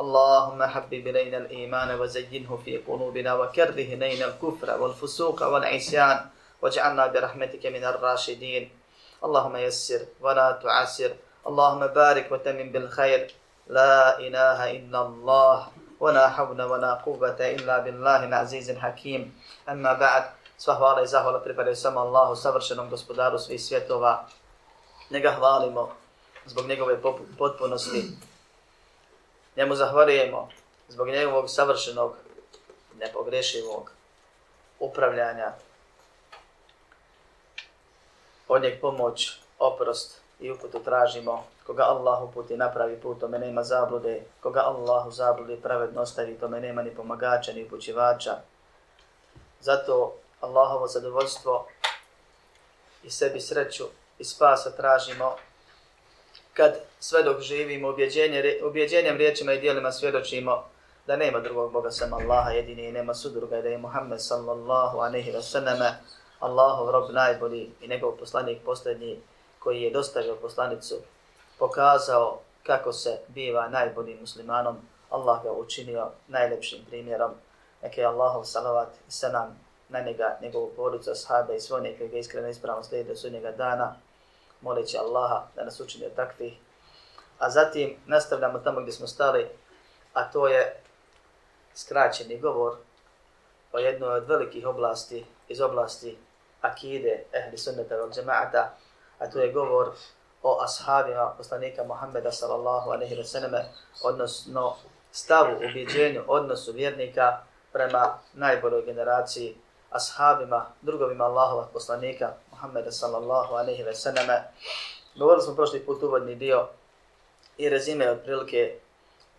اللهم حبب إلينا الإيمان وزينه في قلوبنا وكره إلينا الكفر والفسوق والعصيان واجعلنا برحمتك من الراشدين اللهم يسر ولا تعسر اللهم بارك وتمم بالخير لا إله إلا الله ولا حول ولا قوة إلا بالله العزيز الحكيم أما بعد Sva hvala i zahvala pripadaju samo Allahu, savršenom gospodaru svih svjetova. Njega hvalimo zbog njegove potpunosti. Njemu zahvalijemo zbog njegovog savršenog, nepogrešivog upravljanja. Od njeg pomoć, oprost i uputu tražimo. Koga Allah uputi napravi put, tome nema zablude. Koga Allah u zabludi pravedno ostavi, tome nema ni pomagača, ni upućivača. Zato Allahovo zadovoljstvo i sebi sreću i spasa tražimo kad sve dok živimo objeđenje, objeđenjem riječima i dijelima svjedočimo da nema drugog Boga sam Allaha jedini i nema sudruga i da je Muhammed sallallahu anehi wa sallame Allahov rob najbolji i njegov poslanik posljednji koji je dostavio poslanicu pokazao kako se biva najboljim muslimanom. Allah ga učinio najlepšim primjerom. Neke Allahov salavat i selam na njega, njegovu porucu, ashaba i sve one koji ga iskreno ispravno slijede do sudnjega dana, moleći Allaha da nas učini od takvih. A zatim nastavljamo tamo gdje smo stali, a to je skraćeni govor o jednoj od velikih oblasti iz oblasti akide ehli sunnata wal džemaata, a to je govor o ashabima poslanika Muhammeda sallallahu alaihi wa sallam, odnosno stavu, ubjeđenju, odnosu vjernika prema najboljoj generaciji ashabima, drugovima Allahova poslanika, Muhammeda sallallahu alaihi ve sallame. Govorili smo prošli put uvodni dio i rezime od prilike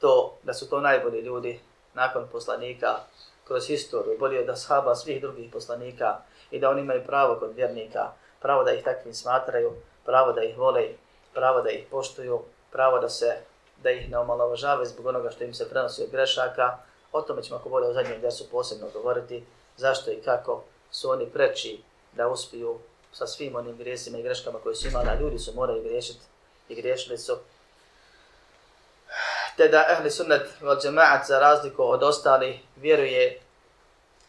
to da su to najbolji ljudi nakon poslanika kroz historiju, bolje od ashaba svih drugih poslanika i da oni imaju pravo kod vjernika, pravo da ih takvim smatraju, pravo da ih vole, pravo da ih poštuju, pravo da se da ih ne omalovažave zbog onoga što im se prenosi od grešaka. O tome ćemo ako bude u zadnjem su posebno govoriti zašto i kako su oni preči da uspiju sa svim onim grijesima i greškama koje su imali, a ljudi su morali griješiti i griješili su. Te da ehli sunnet od džemaat za razliku od ostali vjeruje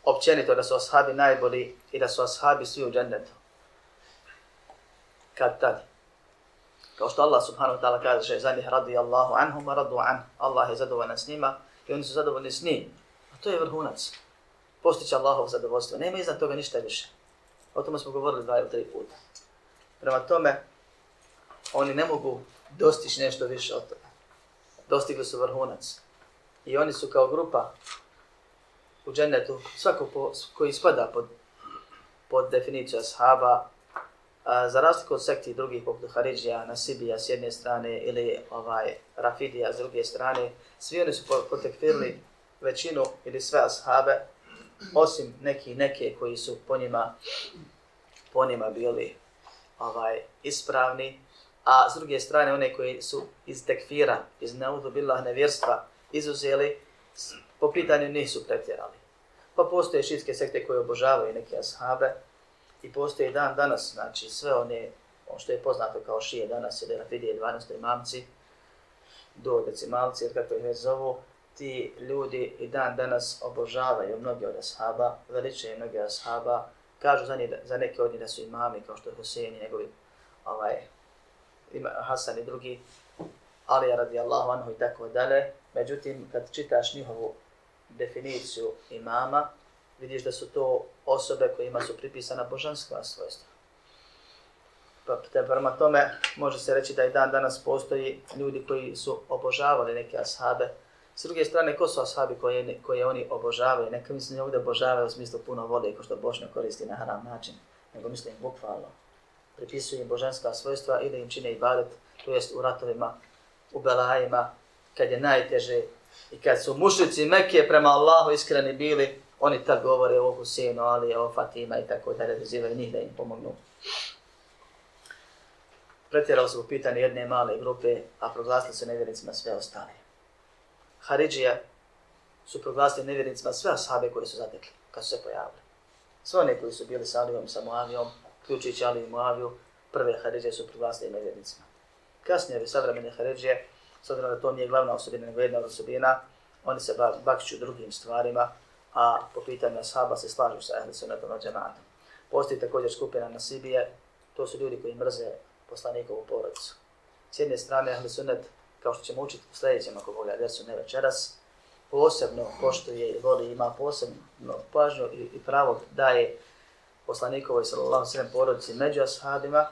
općenito da su ashabi najbolji i da su ashabi svi u džennetu. Kad tad? Kao što Allah subhanahu wa ta'ala kaže za njih radi Allahu anhum radu an. Allah je zadovoljan s njima i oni su zadovoljni s njim. A to je vrhunac postići Allahov zadovoljstvo. Nema iznad toga ništa više. O tome smo govorili dva ili tri puta. Prema tome, oni ne mogu dostići nešto više od toga. Dostigli su vrhunac. I oni su kao grupa u džennetu, svako po, koji spada pod, pod definiciju ashaba, a, za razliku od sekti drugih, poput Haridžija, Nasibija s jedne strane ili ovaj Rafidija s druge strane, svi oni su potekfirli većinu ili sve ashabe, osim neki neke koji su po njima po njima bili ovaj ispravni a s druge strane one koji su iz tekfira iz naudu billah nevjerstva izuzeli po pitanju nisu pretjerali pa postoje šitske sekte koje obožavaju neke ashabe i postoje dan danas znači sve one ono što je poznato kao šije danas ili rafidije 12. imamci do decimalci ili kako ih već zovu ti ljudi i dan danas obožavaju mnogi od ashaba, veličaju mnogi ashaba, kažu za, njih, za neke od njih da su imami, kao što je Husein i njegovi ovaj, ima Hasan i drugi, Ali radijallahu anhu i tako dalje. Međutim, kad čitaš njihovu definiciju imama, vidiš da su to osobe kojima su pripisana božanska svojstva. Pa te prema tome može se reći da i dan danas postoji ljudi koji su obožavali neke ashabe. S druge strane, ko su ashabi koje, koje oni obožavaju? Neka mislim da ovdje obožavaju u smislu puno vode, ko što Bošnja koristi na haram način, nego mislim bukvalno. Pripisuju im božanska svojstva i da im čine ibadet, to jest u ratovima, u belajima, kad je najteže i kad su mušlici Mekke prema Allahu iskreni bili, oni tad govore o Husinu, Ali, o Fatima i tako da redozivaju njih da im pomognu pretjerali su u pitanje jedne male grupe, a proglasili su nevjernicima sve ostale. Haridžija su proglasili nevjernicima sve ashabe koje su zatekli kad su se pojavili. Sve one koji su bili sa Alijom, sa Moavijom, ključići Ali i Moaviju, prve Haridžije su proglasili nevjernicima. Kasnije, ove savremene Haridžije, s obzirom da to nije glavna osobina, nego jedna osobina, oni se bakću drugim stvarima, a po pitanju ashaba se slažu sa ehli sunnetom od džematom. Postoji također skupina Nasibije, to su ljudi koji mrze poslanikovu porodicu. S jedne strane, ehli Sunnet, kao što ćemo učiti u sljedećem, ako Boga desu ne večeras, posebno poštuje i voli, ima posebno pažnju i, i pravo daje poslanikovoj sallallahu sallam porodici među ashabima.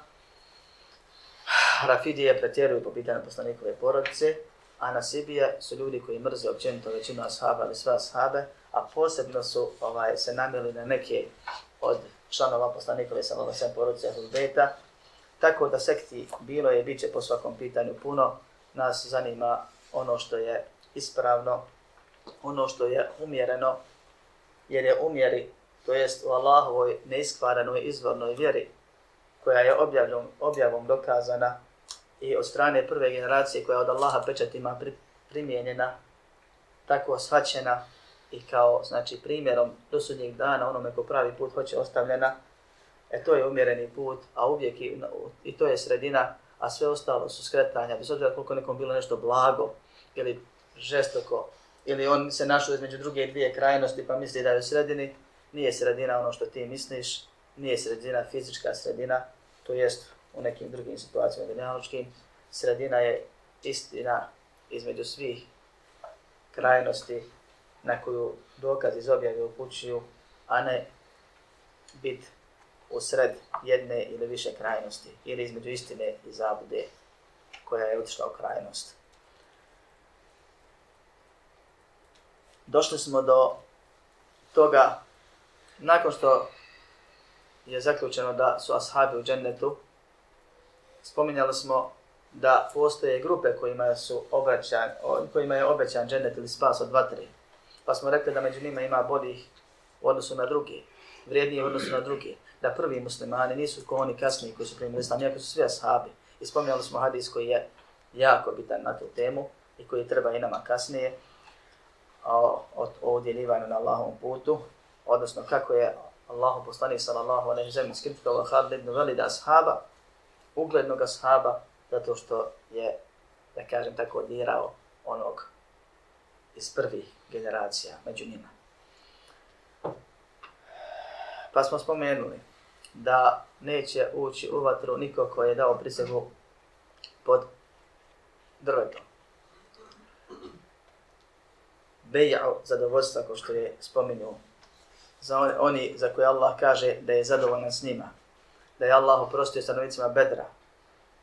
Rafidije pretjeruju po pitanju poslanikove porodice, a Nasibije su ljudi koji mrze općenito većinu ashaba ali sve ashabe, a posebno su ovaj se namjeli na neke od članova poslanikove sallallahu sallam porodice Ahlul Tako da sekti bilo je biće po svakom pitanju puno, nas zanima ono što je ispravno, ono što je umjereno, jer je umjeri, to jest u Allahovoj neiskvarenoj izvornoj vjeri, koja je objavom, objavom dokazana i od strane prve generacije koja od Allaha pečatima pri, tako shvaćena i kao znači primjerom do sudnjeg dana onome ko pravi put hoće ostavljena, E to je umjereni put, a uvijek i, i to je sredina, a sve ostalo su skretanja, bez obzira koliko nekom bilo nešto blago ili žestoko, ili on se našao između druge dvije krajnosti pa misli da je u sredini, nije sredina ono što ti misliš, nije sredina fizička sredina, to jest u nekim drugim situacijama dunjaločkim, sredina je istina između svih krajnosti na koju dokaz iz objave upućuju, a ne bit u sred jedne ili više krajnosti ili između istine i zabude koja je otišla u krajnost. Došli smo do toga, nakon što je zaključeno da su ashabi u džennetu, spominjali smo da postoje grupe kojima, su obraćan, kojima je obećan džennet ili spas od vatre. Pa smo rekli da među njima ima bodih u odnosu na drugi, vrijednije u odnosu na drugi da prvi muslimani nisu ko oni kasniji koji su primili islam, iako su svi ashabi. I spominjali smo hadis koji je jako bitan na tu temu i koji treba i nama kasnije o, o, o na Allahovom putu, odnosno kako je Allahu poslanik sallallahu alejhi ve sellem skriptovao Khalid ibn Walid ashaba, uglednog ashaba, zato što je, da kažem tako, dirao onog iz prvih generacija među njima. Pa smo spomenuli da neće ući u vatru niko ko je dao prisegu pod drvetom. Beja'u zadovoljstva, ko što je spomenuo, za oni, oni za koje Allah kaže da je zadovoljan s njima, da je Allah oprostio stanovnicima bedra,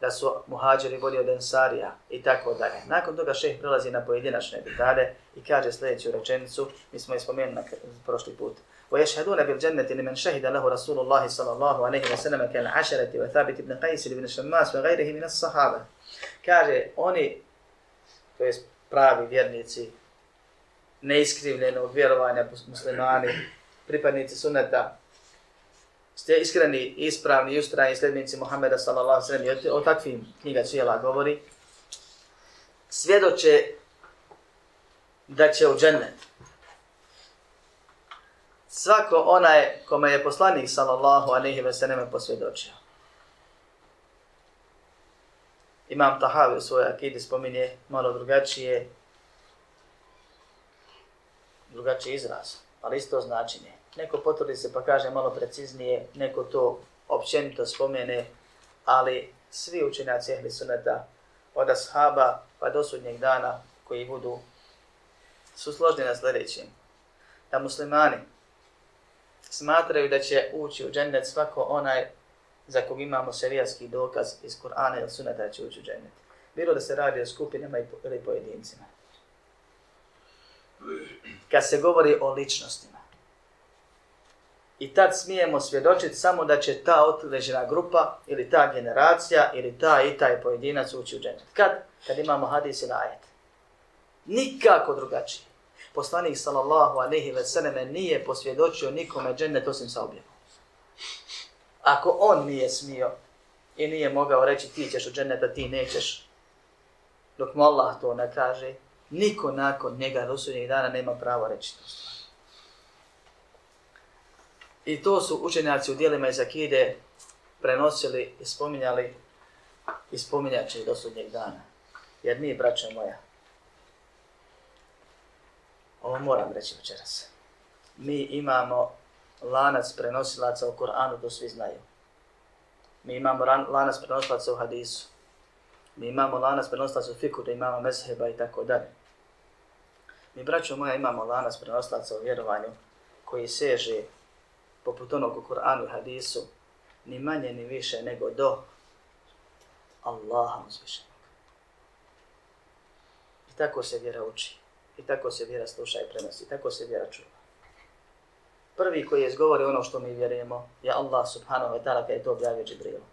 da su muhađeri bolji od ensarija i tako dalje. Nakon toga šeh prelazi na pojedinačne detalje i kaže sljedeću rečenicu, mi smo je spomenuli na prošli put. ويشهدون بالجنة لمن شهد له رسول الله صلى الله عليه وسلم كالعشرة وثابت بن قيس بن شماس وغيره من الصحابة kaže oni to jest pravi vjernici neiskrivljenog vjerovanja muslimani pripadnici sunneta ste iskreni, ispravni i ustrajni sljednici Muhammeda sallallahu alaihi wa sallam o takvim knjiga cijela govori svjedoče da će u džennet svako onaj kome je poslanik sallallahu alejhi ve sellem posvjedočio. Imam Tahavi u svojoj akidi spominje malo drugačije drugačiji izraz, ali isto značenje. Neko potvrdi se pa kaže malo preciznije, neko to općenito spomene, ali svi učenjaci ehli suneta od ashaba pa do sudnjeg dana koji budu su složni na sljedećim. Da muslimani smatraju da će ući u džennet svako onaj za kog imamo šerijatski dokaz iz Kur'ana ili sunata da će ući u džennet. Bilo da se radi o skupinama ili pojedincima. Kad se govori o ličnostima. I tad smijemo svjedočiti samo da će ta određena grupa ili ta generacija ili ta i taj pojedinac ući u džennet. Kad? Kad imamo hadis ili ajet. Nikako drugačije. Poslanik sallallahu alaihi ve selleme nije posvjedočio nikome džennet osim sa objavom. Ako on nije smio i nije mogao reći ti ćeš u dženneta, ti nećeš, dok mu Allah to ne kaže, niko nakon njega do sudnjeg dana nema pravo reći to stvar. I to su učenjaci u dijelima iz Akide prenosili i spominjali i spominjaće do sudnjeg dana. Jer mi, braćo moja, ovo moram reći večeras, mi imamo lanac prenosilaca u Koranu, to svi znaju. Mi imamo lanac prenosilaca u hadisu. Mi imamo lanac prenosilaca u fiku, da imamo mezheba i tako dalje. Mi, braćo moja, imamo lanac prenosilaca u vjerovanju koji seže poput onog u Koranu i hadisu ni manje ni više nego do Allaha uzvišenog. I tako se vjera uči. I tako se vjera sluša i prenosi. Tako se vjera čuva prvi koji je izgovorio ono što mi vjerujemo je Allah subhanahu wa ta'ala kada je to objavio Džibrilu.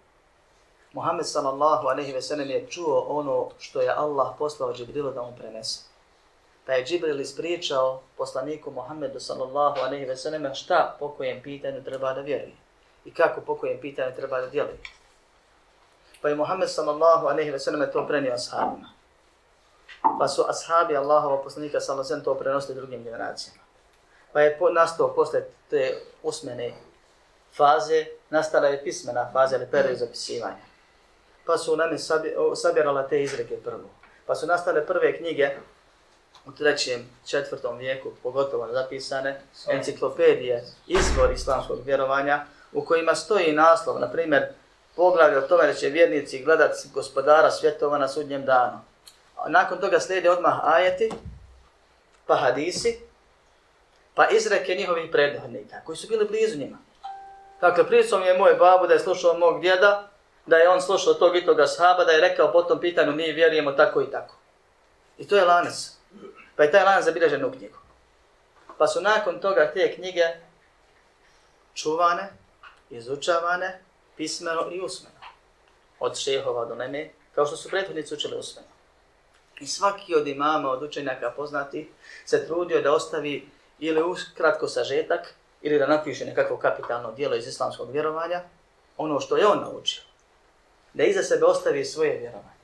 Muhammed sallallahu aleyhi ve sellem je čuo ono što je Allah poslao Džibrilu da mu prenese. Pa je Džibril ispriječao poslaniku Muhammedu sallallahu aleyhi ve sellem šta po kojem pitanju treba da vjeruje i kako po kojem pitanju treba da djeluje. Pa je Muhammed sallallahu aleyhi ve sellem to prenio ashabima. Pa su ashabi Allahova poslanika sallallahu alejhi ve sellem to prenosili drugim generacijama pa je nastao posle te usmene faze, nastala je pismena faza ili period zapisivanja. Pa su nami sabirala te izreke prvo. Pa su nastale prve knjige u trećem, četvrtom vijeku, pogotovo zapisane, enciklopedije, izvor islamskog vjerovanja, u kojima stoji naslov, na primjer, poglavlje o tome da će vjernici gledat gospodara svjetova na sudnjem danu. Nakon toga slijede odmah ajeti, pa hadisi, pa izreke njihovih predhodnika, koji su bili blizu njima. Dakle, pričao mi je moj babu da je slušao mog djeda, da je on slušao tog i toga sahaba, da je rekao po tom pitanju mi vjerujemo tako i tako. I to je lanac. Pa je taj lanac zabilježen u knjigu. Pa su nakon toga te knjige čuvane, izučavane, pismeno i usmeno. Od šehova do neme, kao što su prethodnici učili usmeno. I svaki od imama, od učenjaka poznati, se trudio da ostavi ili uz kratko sažetak, ili da napiše nekako kapitalno dijelo iz islamskog vjerovanja, ono što je on naučio, da iza sebe ostavi svoje vjerovanje.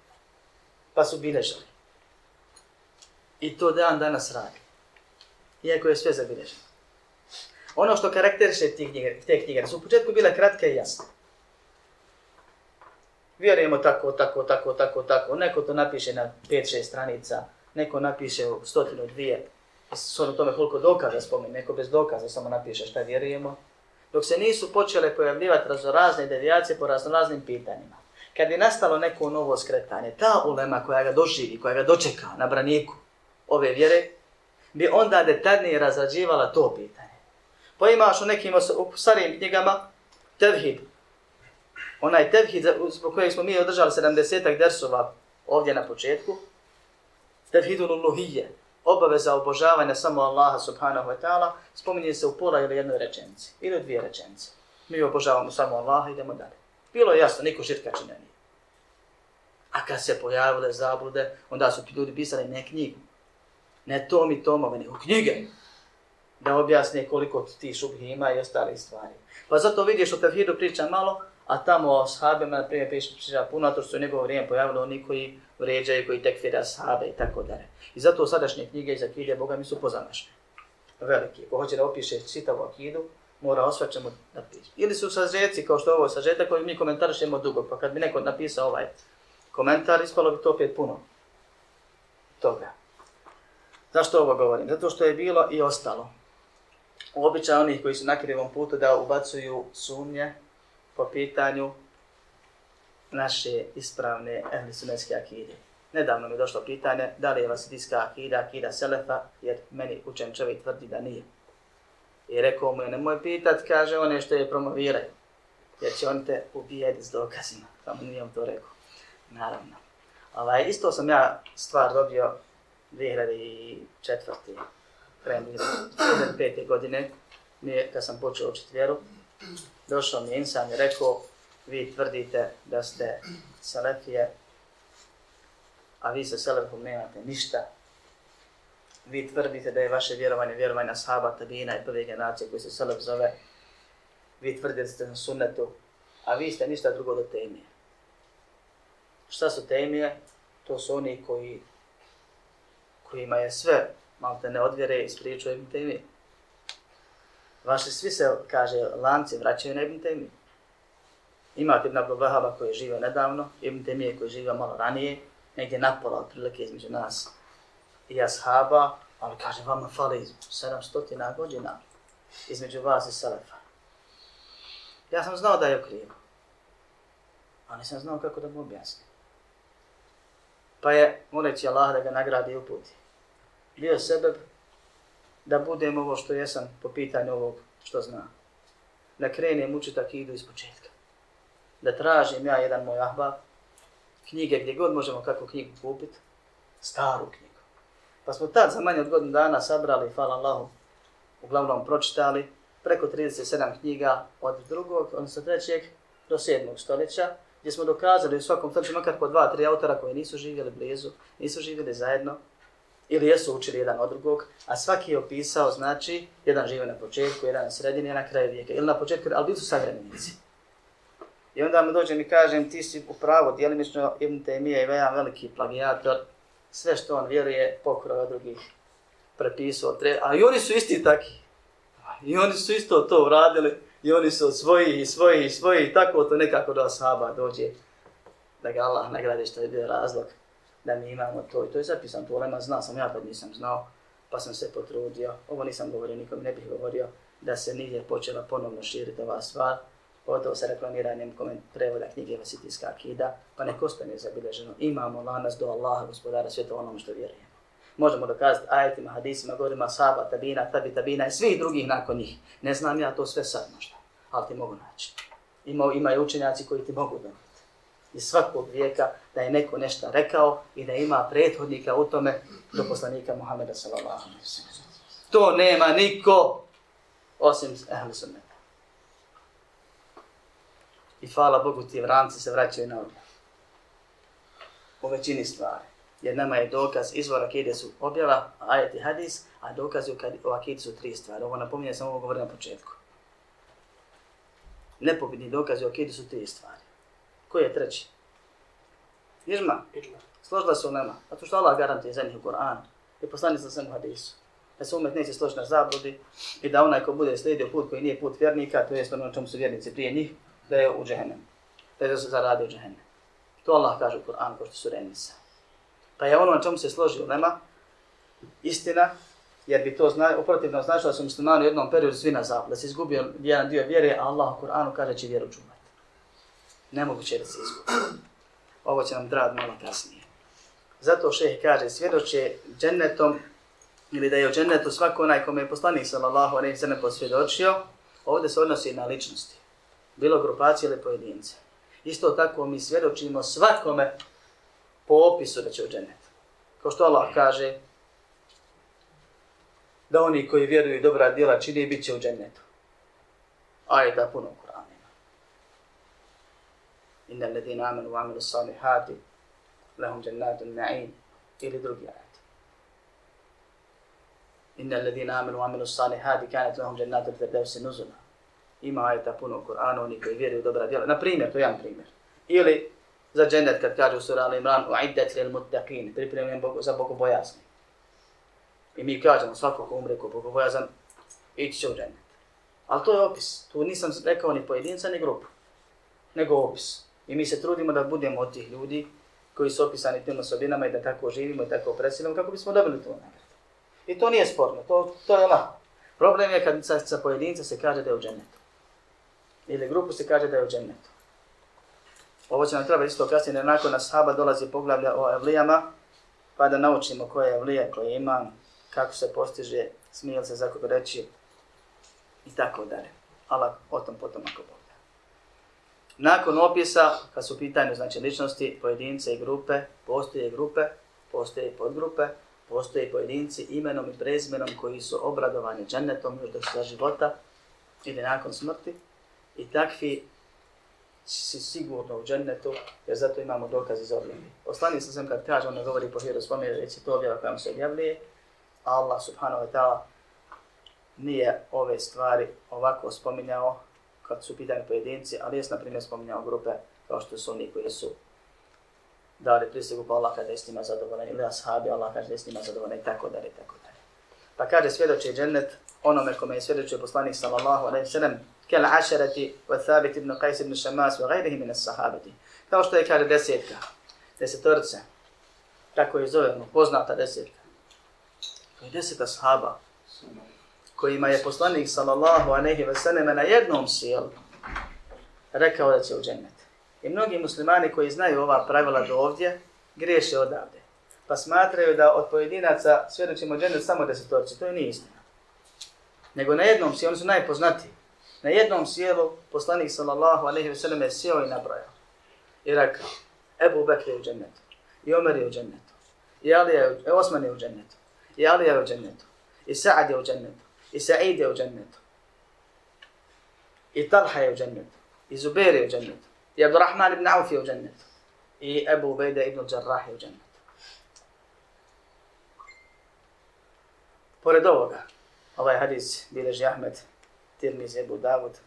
Pa su biležali. I to dan danas radi. Iako je sve zabilježeno. Ono što karakteriše te knjige, te knjige su u početku bile kratke i jasne. Vjerujemo tako, tako, tako, tako, tako. Neko to napiše na 5-6 stranica, neko napiše u stotinu dvije, s ono tome koliko dokaza spomeni, neko bez dokaza samo napiše šta vjerujemo, dok se nisu počele pojavljivati razne devijacije po raznoraznim pitanjima. Kad je nastalo neko novo skretanje, ta ulema koja ga doživi, koja ga dočeka na braniku ove vjere, bi onda detaljnije razrađivala to pitanje. Pa imaš u nekim u starim knjigama tevhid. Onaj tevhid zbog kojeg smo mi održali 70-ak dersova ovdje na početku, tevhidul uluhije, obaveza obožavanja samo Allaha subhanahu wa ta'ala spominje se u pola ili jednoj rečenici, ili dvije rečenice. Mi obožavamo samo Allaha, idemo dalje. Bilo je jasno, niko širka čine nije. A kad se pojavile zablude, onda su ti ljudi pisali ne knjigu, ne tom i tomove, nego knjige, da objasne koliko ti šubhi ima i ostale stvari. Pa zato vidiš o tevhidu priča malo, a tamo o sahabima, na primjer, priča puno, to što je njegovo vrijeme pojavilo oni koji vređaju, koji tekfira sahabe i tako dalje. I zato sadašnje knjige iz akide, Boga mi su pozamašne. Veliki. Ko hoće da opiše čitavu akidu, mora osvaćemo na piše. Ili su sažeci, kao što je ovo sažetak, koji mi komentarišemo dugo, pa kad bi neko napisao ovaj komentar, ispalo bi to opet puno toga. Zašto ovo govorim? Zato što je bilo i ostalo. Običaj onih koji su na krivom putu da ubacuju sumnje po pitanju naše ispravne ehli sunetske akide. Nedavno mi je došlo pitanje da li je vasidijska akida, akida selefa, jer meni učen čovjek tvrdi da nije. I rekao mu je, nemoj pitat, kaže one što je promoviraju. Jer će on te ubijeti s dokazima. Pa Samo nije on to rekao. Naravno. Ovaj, isto sam ja stvar dobio 2004. krajem 2005. godine, mi kad sam počeo učiti vjeru, došao mi insan i rekao, vi tvrdite da ste selefije, a vi sa selefom nemate ništa. Vi tvrdite da je vaše vjerovanje vjerovanje ashaba, tabina i prve generacije koji se selef zove. Vi tvrdite da ste na sunnetu, a vi ste ništa drugo do temije. Šta su temije? To su oni koji kojima je sve malo te ne odvjere i spriječuje Ibn Taymi. Vaši svi se, kaže, lanci vraćaju na Ibn Temije. Imate Ibn Abdul Vahaba koji je živio nedavno, Ibn Temije koji je živio malo ranije, negdje napola otprilike između nas i ashaba, ali kaže, vama fali 700 godina između vas i Selefa. Ja sam znao da je krivo, a nisam znao kako da mu objasnim. Pa je, moleći Allah da ga nagradi i uputi, bio sebe da budem ovo što jesam po pitanju ovog što znam. Da krenem učiti akidu iz početka. Da tražim ja jedan moj ahbab, knjige gdje god možemo kako knjigu kupiti, staru knjigu. Pa smo tad za manje od godinu dana sabrali, hvala Allahu, uglavnom pročitali preko 37 knjiga od drugog, odnosno trećeg do sedmog stoljeća, gdje smo dokazali u svakom stoljeću makar po dva, tri autora koji nisu živjeli blizu, nisu živjeli zajedno, ili jesu učili jedan od drugog, a svaki je opisao, znači, jedan žive na početku, jedan na sredini, jedan na kraju vijeka, ili na početku, ali bili su savremenici. I onda mu dođem i kažem, ti si upravo, dijelimično Ibn Taymiye je jedan veliki plagijator, sve što on vjeruje, pokrao od drugih prepisao, a i oni su isti taki. I oni su isto to uradili, i oni su od svojih i svojih i svojih, tako to nekako do ashaba dođe, da ga Allah nagradi što je bio razlog da mi imamo to i to je zapisano, to lema zna sam, ja to nisam znao, pa sam se potrudio, ovo nisam govorio, nikom ne bih govorio, da se nije počela ponovno širiti ova stvar, pogotovo sa reklamiranjem prevoda knjige Vasitijska akida, pa neko ostane zabilježeno. Imamo lanas do Allaha, gospodara svijeta, onom što vjerujemo. Možemo dokazati ajetima, hadisima, govorima sahaba, tabina, tabi, tabina i svih drugih nakon njih. Ne znam ja to sve sad možda, ali ti mogu naći. Ima, imaju učenjaci koji ti mogu donati. Iz svakog vijeka da je neko nešto rekao i da ima prethodnika u tome do poslanika Muhammeda sallallahu alaihi sallam. To nema niko osim ehli sunneta. I hvala Bogu ti vranci se vraćaju na objave. U većini stvari. Jer nama je dokaz izvor akide su objava, ajet i hadis, a dokazi u akide su tri stvari. Ovo napominje sam ovo govorim na početku. Nepobitni dokazi u akide su tri stvari. Koji je treći? Ižma. Složila se u nama. A to što Allah garantuje za njih u Koranu. I poslani sam sam u hadisu. Da se umet neće složiti na zabludi i da onaj ko bude slijedio put koji nije put vjernika, to je ono čemu su vjernici prije njih, da je u džehennem. Da je se zaradi u džehennem. To Allah kaže u Koranu, ko što su renisa. Pa je ono na čemu se složi u nema, istina, jer bi to zna, uprotivno značilo da su muslimani u jednom periodu svi na zapad, da se izgubio jedan dio vjere, a Allah u Koranu kaže će vjeru čuvati. Nemoguće da se izgubi. Ovo će nam drad malo kasnije. Zato šeh kaže, svjedoče džennetom, ili da je u džennetu svako onaj kome je poslanik sallallahu alaihi sallam posvjedočio, ovdje se odnosi na ličnosti. Bilo grupacije ili pojedince. Isto tako mi svjedočimo svakome po opisu da će u džennet. Kao što Allah kaže, da oni koji vjeruju dobra djela čini bit će u džennetu. Ajeta puno إن الذين آمنوا وعملوا الصالحات لهم جنات النعيم. في لدرك إن الذين آمنوا وعملوا الصالحات كانت لهم جنات الفردوس نزلا. إما آية تابون القرآن وني كي فيري ودبرا أنا نبريمير تو يان بريمير إيلي زا جنة كد كاجو سورة الإمران وعدت للمتقين. بريمير بوكو زا بوكو بوياسن إمي كاجو نصفكو كومريكو بوكو بوياسن إيتي شو جنة Ali to je opis. Tu nisam rekao ni pojedinca, ni grupu. Nego opis. I mi se trudimo da budemo od tih ljudi koji su opisani tim osobinama i da tako živimo i tako preselimo kako bismo dobili to nagradu. I to nije sporno, to, to je lako. Problem je kad sa, sa pojedinca se kaže da je u džennetu. Ili grupu se kaže da je u džennetu. Ovo će nam treba isto kasnije, jer nakon nas haba dolazi poglavlja o evlijama, pa da naučimo koje je evlija, koje ima, kako se postiže, smije se za koga reći, i tako dalje. Allah o tom potom ako Bog. Nakon opisa, kad su pitanje znači, ličnosti, pojedince i grupe, postoje grupe, postoje podgrupe, postoje pojedinci imenom i prezimenom koji su obradovani džennetom još do sa života ili nakon smrti i takvi si sigurno u džennetu, jer zato imamo dokaz iz objavljenja. Poslani sam sam kad kaže, on ne govori po hiru svome, već je to objava koja mu se objavljuje, Allah subhanahu wa ta'ala nije ove stvari ovako spominjao kad su pitanje pojedinci, ali jes na primjer spominjao grupe kao što su oni koji su dali prisegu pa Allah kaže s njima zadovoljan ili ashabi Allah kaže s njima zadovoljan i tako dalje i tako dalje. Pa kaže svjedoče džennet onome kome je svjedočio poslanik sallallahu alaihi sallam kel ašerati wa thabit ibn Qais ibn Shamas wa gajrihi min sahabati. Kao što je kaže desetka, desetorce, tako je zovemo, poznata desetka. To je deseta sahaba kojima je poslanik sallallahu alaihi ve sallam na jednom sjelu rekao da će u džennet. I mnogi muslimani koji znaju ova pravila do ovdje, griješe odavde. Pa smatraju da od pojedinaca svjedočimo džennet samo desetorci. To je nije istina. Nego na jednom sjelu, oni su najpoznatiji. Na jednom sjelu poslanik sallallahu alaihi ve sallam je sjeo i nabrojao. I rekao, Ebu Bekr je u džennetu. I Omer je u džennetu. I Ali je, i e, Osman je u džennetu. I Ali je u džennetu. I Sa'ad je u džennetu. I Sa'id je u džennetu. I Talha je u džennetu. I Zubair je u džennetu. I Abdurrahman ibn Auf je u džennetu. I Ebu Ubejda ibn Jarrah je u džennetu. Pored ovoga, ovaj hadis bileži Ahmed, Tirmiz, Ebu Davud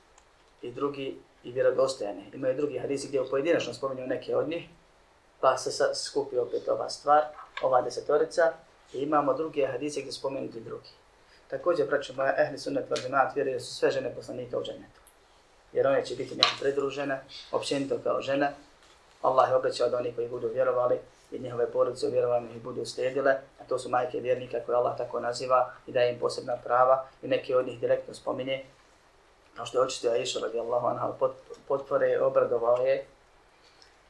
i drugi i vjerodostojani. Imaju drugi hadisi gdje u pojedinačno spominju neke od njih, pa se skupi opet ova stvar, ova desetorica, i imamo drugi hadisi gdje spomenuti drugi. Također, braćo moja, ehli sunnet val džemaat vjeruje da su sve žene poslanika u džennetu. Jer one će biti njemu pridružene, općenito kao žene. Allah je obećao da oni koji budu vjerovali i njihove porodice u vjerovanju ih budu slijedile, a to su majke vjernika koje Allah tako naziva i daje im posebna prava i neke od njih direktno spominje. Kao što je očitio Aisha radijallahu anha potpore, obradovao je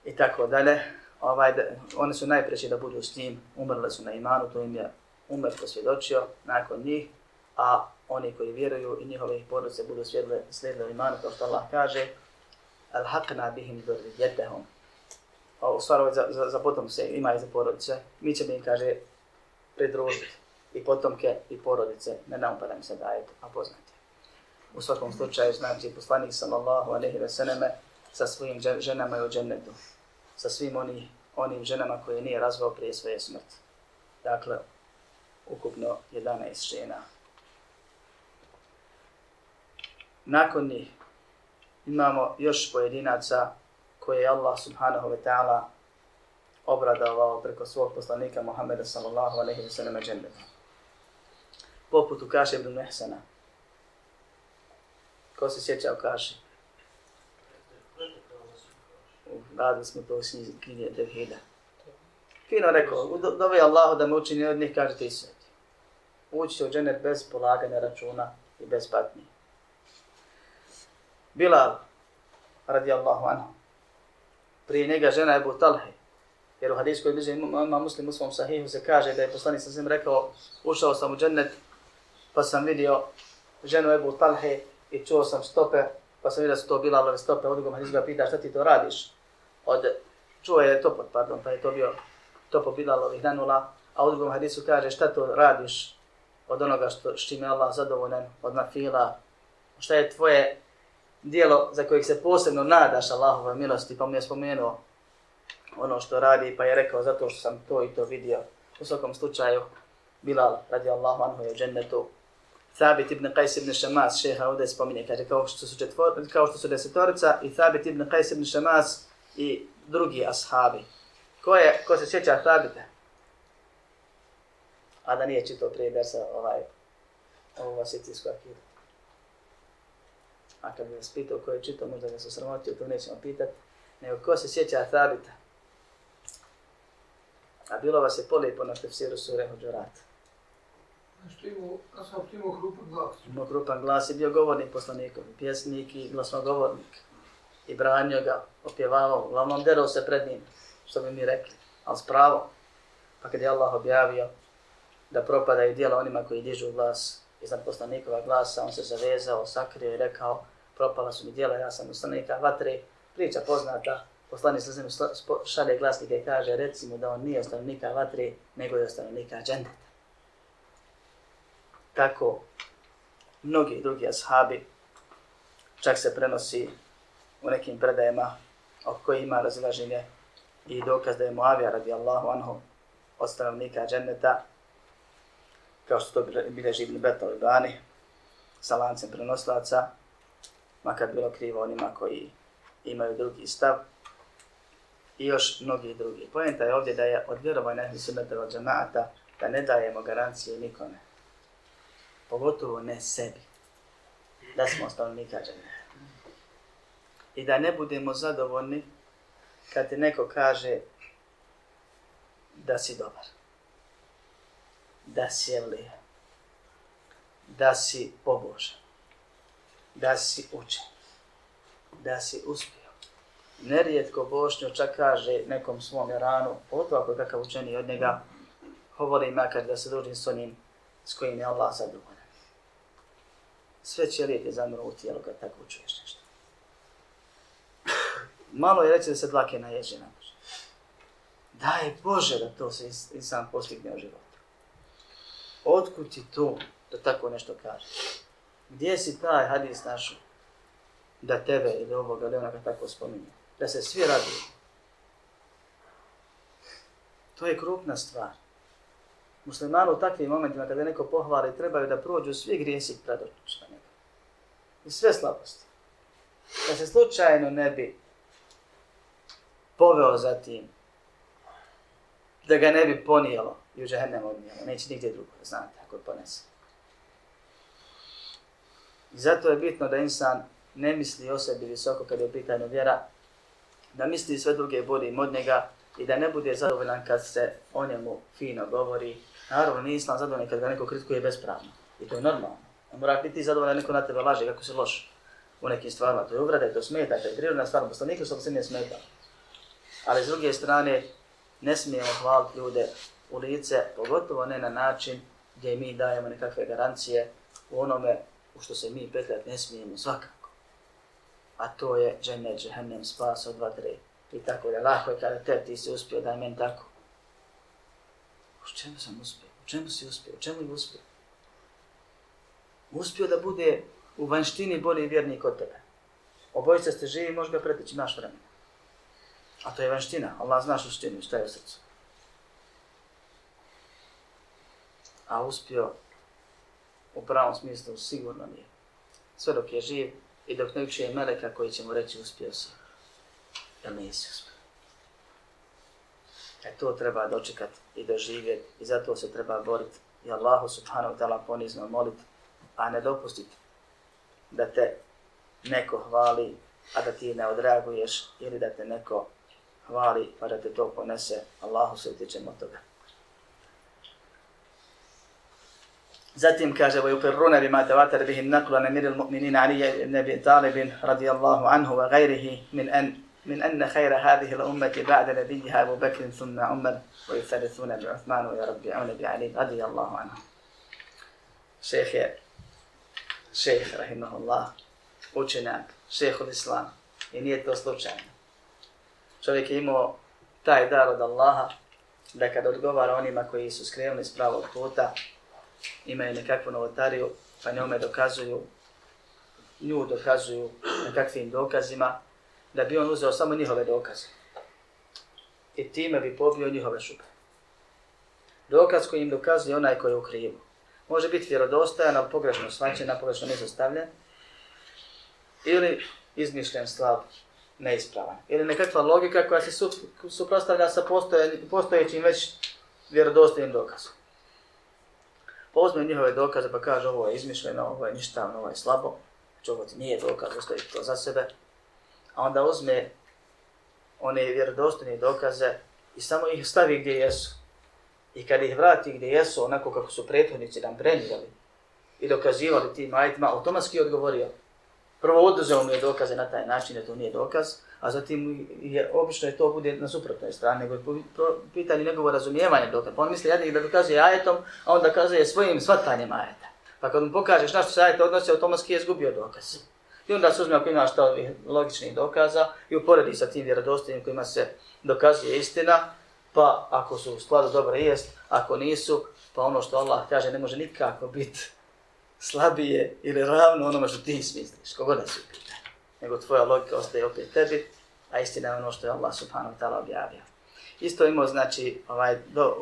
i tako dalje. Ovaj, da, one su najpreći da budu s njim, umrle su na imanu, to im je umr posvjedočio nakon njih, a oni koji vjeruju i njihove porodice budu slijedile, slijedile imanu, kao što Allah kaže, al-haqna bihim dhurriyyatahum. U stvari ovaj za, za, za potomce ima i za porodice. Mi ćemo im, kaže, pridružiti i potomke i porodice. Ne nam pa se daje, a poznati. U svakom slučaju, znači, poslanik sallallahu alaihi ve sallame sa svojim ženama i u džennetu. Sa svim oni, onim ženama koje nije razvao prije svoje smrti. Dakle, ukupno 11 žena. Nakon njih imamo još pojedinaca koje je Allah subhanahu wa ta'ala obradovao preko svog poslanika Muhammeda sallallahu alaihi wa sallam džendetom. Poput Ukaša ibn Mehsana. Ko se sjeća Ukaša? Radili smo to s knjige Devhida. Fino rekao, dove Allahu da me učini od njih, kaže ti se. Ući u dženet bez polaganja računa i bez patnje. Bilal, radijallahu anhu, prije njega žena Ebu Talhe, jer u hadisu koji bliže ima muslim u svom sahihu se kaže da je poslanik sa svim rekao, ušao sam u džennet, pa sam vidio ženu Ebu Talhe i čuo sam stope, pa sam vidio da su to Bilalove stope, od drugom ga pita šta ti to radiš? Od, čuo je topot, pardon, pa je to bio topo Bilalovih nanula, a u drugom hadisu kaže šta to radiš od onoga što, s čime je Allah zadovoljen, od nafila, šta je tvoje dijelo za kojeg se posebno nadaš Allahove milosti, pa mu je spomenuo ono što radi, pa je rekao zato što sam to i to vidio. U svakom slučaju, Bilal radi Allahu anhu je u džennetu. Thabit ibn Qais ibn Shamas, šeha ovdje spominje, kaže kao što su, četvor, kao što su desetorica i Thabit ibn Qais ibn Shamas i drugi ashabi. Ko, je, ko se sjeća Thabita? A da nije čito prije dersa ovaj, ovu vasitijsku akidu. A kad bi vas pitao ko je čitao, možda ga se sramotio, to nećemo pitati. Nego ko se sjeća Thabita? A bilo vas je polijepo na tefsiru sure Huđurat. Što imao, kad sam imao hrupan glas. Imao glas i bio govornik poslanikov, pjesnik i glasnogovornik. I branio ga, opjevavao, uglavnom derao se pred njim, što bi mi rekli, ali s pravom. Pa kad je Allah objavio da propadaju dijela onima koji dižu glas iznad poslanikova glasa, on se zavezao, sakrio i rekao, propala su mi djela, ja sam poslanika vatre, priča poznata, poslanik sa zemlju šalje glasnike i kaže, recimo da on nije ostanovnika vatre, nego je ostanovnika džendeta. Tako, mnogi drugi ashabi, čak se prenosi u nekim predajama o koji ima razilaženje i dokaz da je Muavija radijallahu anhu od stanovnika dženneta, kao što to bile živni betovi bani, sa lancem prenoslaca, makar bilo krivo onima koji imaju drugi stav, i još mnogi drugi. Pojenta je ovdje da je od vjerovanja ehli sunnata od džamaata da ne dajemo garancije nikome. Pogotovo ne sebi. Da smo stanovnika dženneta. I da ne budemo zadovoljni kad ti neko kaže da si dobar, da si evlija, da si pobožan, da si učen, da si uspio. Nerijetko Bošnjo čak kaže nekom svom ranu, pogotovo ako je kakav učeni od njega, govori makar da se družim s onim s kojim je Allah zadovoljan. Sve će lijeti zamro u tijelu kad tako čuješ nešto. Malo je reći da se dlake naježe na Bože. Daj Bože da to se i sam postigne u životu. Otkud ti to da tako nešto kaže? Gdje si taj hadis našao da tebe ili ovoga ili onoga tako spominje? Da se svi raduju. To je krupna stvar. Muslimani u takvim momentima kada neko pohvali trebaju da prođu svi grijesi pred očima njega. I sve slabosti. Da se slučajno ne bi poveo za tim da ga ne bi ponijelo i u džahennem odnijelo. Neće nigdje drugo, znate, ako ponese. I zato je bitno da insan ne misli o sebi visoko kad je u pitanju vjera, da misli sve druge bolje od njega i da ne bude zadovoljan kad se o njemu fino govori. Naravno, nije islam zadovoljan kad ga neko kritikuje bespravno. I to je normalno. Ne mora biti zadovoljan neko na tebe laže kako se loš u nekim stvarima. To je uvrada, to smeta, to je prirodna stvar. Poslanik se ne smeta. Ali s druge strane, ne smijemo hvaliti ljude u lice, pogotovo ne na način gdje mi dajemo nekakve garancije u onome u što se mi petljati ne smijemo svakako. A to je džene, džehennem, spas od vatre i tako da lahko je kada te ti si uspio, daj meni tako. U čemu sam uspio? U čemu si uspio? U čemu je uspio? Uspio da bude u vanštini bolji vjernik od tebe. Obojica ste živi, možda pretići naš vremen. A to je vanština. Allah zna što šta je u srcu. A uspio u pravom smislu sigurno nije. Sve dok je živ i dok ne učije meleka koji će mu reći uspio si. Jel nisi uspio? E to treba dočekat i doživjeti i zato se treba boriti i Allahu subhanahu ta'ala ponizno moliti, a ne dopustiti da te neko hvali, a da ti ne odreaguješ ili da te neko hvali pa da te to ponese, Allahu se utječemo od toga. Zatim kaže yuqirruna bima tawatar bihi an-naql an amir al-mu'minin Ali ibn Abi Talib radiyallahu anhu wa ghayrihi min an من أن خير هذه الأمة بعد نبيها أبو بكر ثم عمر ويثلثون بعثمان ويربعون بعلي رضي الله عنه شيخ شيخ رحمه الله učenjak, šehol islam. I nije to slučajno. čovjek je imao taj dar od Allaha da kad odgovara onima koji su skrenuli s pravog puta, imaju nekakvu novotariju, pa njome dokazuju, nju dokazuju nekakvim dokazima, da bi on uzeo samo njihove dokaze. I time bi pobio njihove šupe. Dokaz koji im dokazuje onaj koji je u krivu. Može biti vjerodostojan, ali pogrešno svačen, pogrešno nezastavljen, ili izmišljen slab neispravan. Ili nekakva logika koja se suprostavlja sa postojećim već vjerodostojnim dokazom. Pozme njihove dokaze pa kaže ovo je izmišljeno, ovo je ništavno, ovo je slabo. Znači ovo ti nije dokaz, ostavi to za sebe. A onda uzme one vjerodostojne dokaze i samo ih stavi gdje jesu. I kad ih vrati gdje jesu, onako kako su prethodnici nam prenijeli i dokazivali tim ajitima, automatski odgovorio, Prvo oduzeo mu je dokaze na taj način da to nije dokaz, a zatim je obično je to bude na suprotnoj strani, nego je pitanje njegovo razumijevanje dokaza. Pa on misli jednih da dokazuje ajetom, a on dokazuje svojim svatanjem ajeta. Pa kad mu pokažeš na što se ajet odnosi, automatski je izgubio dokaz. I onda se uzme ako imaš to logičnih dokaza i uporedi sa tim vjerodostojnim kojima se dokazuje istina, pa ako su u skladu dobro jest, ako nisu, pa ono što Allah kaže ne može nikako biti slabije ili ravno onome što ti smisliš, kogod da se. Nego tvoja logika ostaje opet tebi, a istina je ono što je Allah subhanahu wa ta'ala objavio. Isto imao znači ovaj do,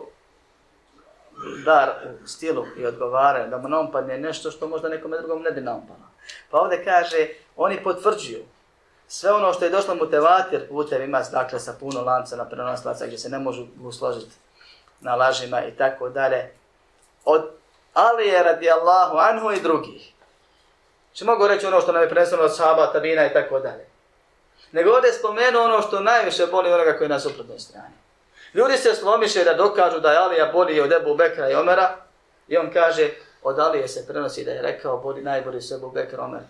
dar u stilu i odgovara da mu naumpadne nešto što možda nekome drugom ne bi naumpalo. Pa ovdje kaže, oni potvrđuju sve ono što je došlo mutevatir putem ima dakle sa puno lanca na prenoslaca gdje se ne možu usložiti na lažima i tako dalje. Od Alije radijallahu anhu i drugih. Če mogu reći ono što nam je preneseno od sahaba, tabina i tako dalje. Nego ovdje spomenu ono što najviše boli onoga koji je na suprotnoj strani. Ljudi se slomiše da dokažu da je Alija bolji od Ebu Bekra i Omera i on kaže od Alije se prenosi da je rekao boli najbolji su Ebu Bekra i Omer.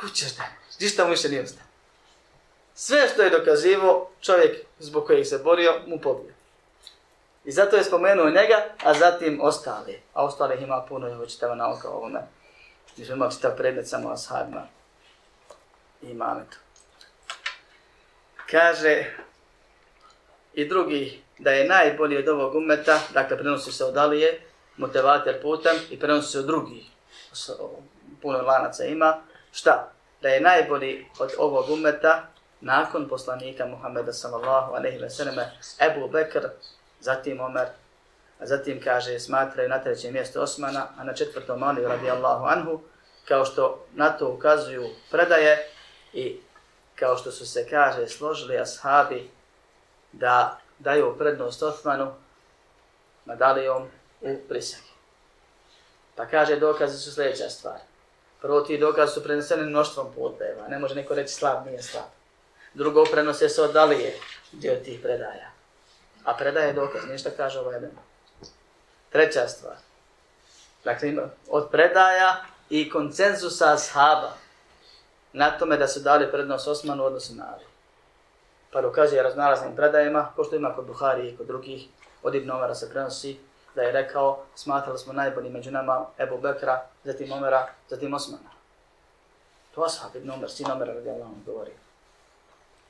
Kućeš da, ništa mu više nije ostao. Sve što je dokazivo, čovjek zbog kojeg se borio, mu pobio. I zato je spomenuo njega, a zatim ostali. A ostalih ima puno i hoćete nauka o ovome. Mi smo imali čitav predmet samo o ashabima i imametu. Kaže i drugi da je najbolji od ovog umeta, dakle prenosi se od Alije, motivator putem i prenosi se od drugih. Puno lanaca ima. Šta? Da je najbolji od ovog umeta nakon poslanika Muhammeda sallallahu alejhi ve selleme Abu Bekr zatim Omer, a zatim kaže smatraju na trećem mjestu Osmana, a na četvrtom Ali radijallahu anhu, kao što na to ukazuju predaje i kao što su se kaže složili ashabi da daju prednost Osmanu medalijom u prisagi. Pa kaže dokaze su sljedeća stvar. Prvo ti dokaze su preneseni mnoštvom puteva, ne može neko reći slab, nije slab. Drugo prenose se od Alije dio tih predaja. A predaje dokaz, nešto kaže ovaj jedan. Treća stvar. Dakle, ima od predaja i koncenzusa ashaba na tome da su dali prednost Osmanu u odnosu na Ali. Pa dokazuje raznalaznim predajima, ko što ima kod Buhari i kod drugih, od Ibn Omara se prenosi da je rekao, smatrali smo najbolji među nama Ebu Bekra, zatim Omera, zatim Osmana. To ashab Ibn Omer, sin Omera radi Allah govori.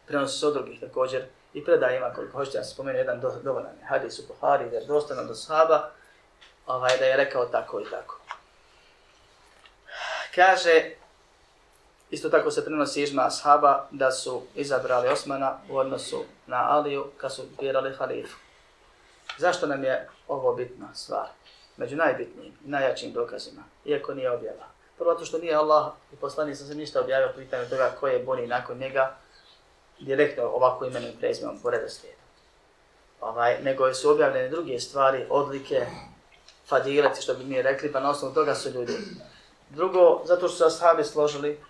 Prenosi se od drugih također, I predajima koliko hoćete, ja se spomenu jedan do, dovoljan hadis u Buhari, da je dostano do sahaba, ovaj, da je rekao tako i tako. Kaže, isto tako se prenosi ižma sahaba da su izabrali Osmana u odnosu na Aliju kad su birali halifu. Zašto nam je ovo bitna stvar? Među najbitnijim, najjačim dokazima, iako nije objava. Prvo, to što nije Allah i poslanik sam se ništa objavio pitanju toga ko je bolji nakon njega, direktno ovako imenom i prezimom po redoslijedu. Ovaj, nego su objavljene druge stvari, odlike, fadileti, što bi mi rekli, pa na osnovu toga su ljudi. Drugo, zato što su ashabi složili,